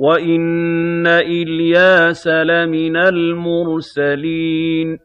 وَإِنَّ إِلْيَاسَ لَمِنَ الْمُرْسَلِينَ